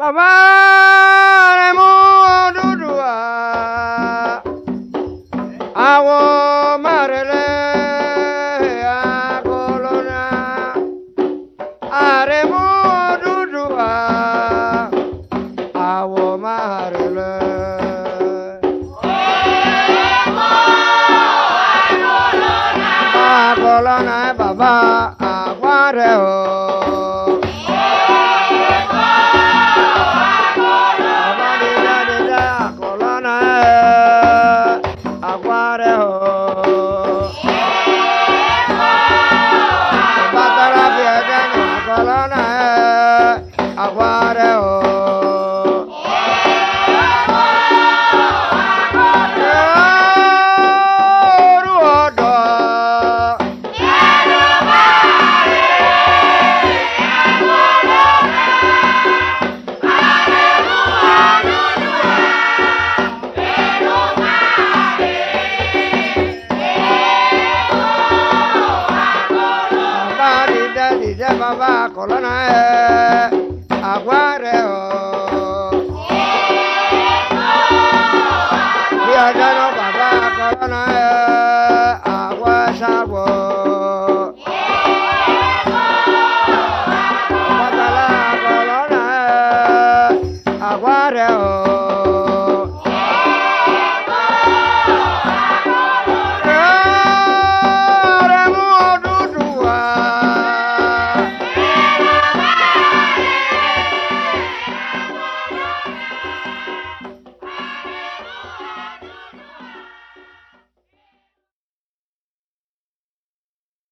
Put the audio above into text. bàbá rẹ mú awo marele ọmọ rẹ lẹ àkọlọ́nà àrẹ mú Odùduwà àwọn ọmọ rẹ lẹ. Àkọlọ́nà bàbá àwọn rẹ o. પાર હો બાતરા ભેગા ગલન હે અખબાર baba kolona e aguare o Viadano baba kolona e agua sago kolona e aguare o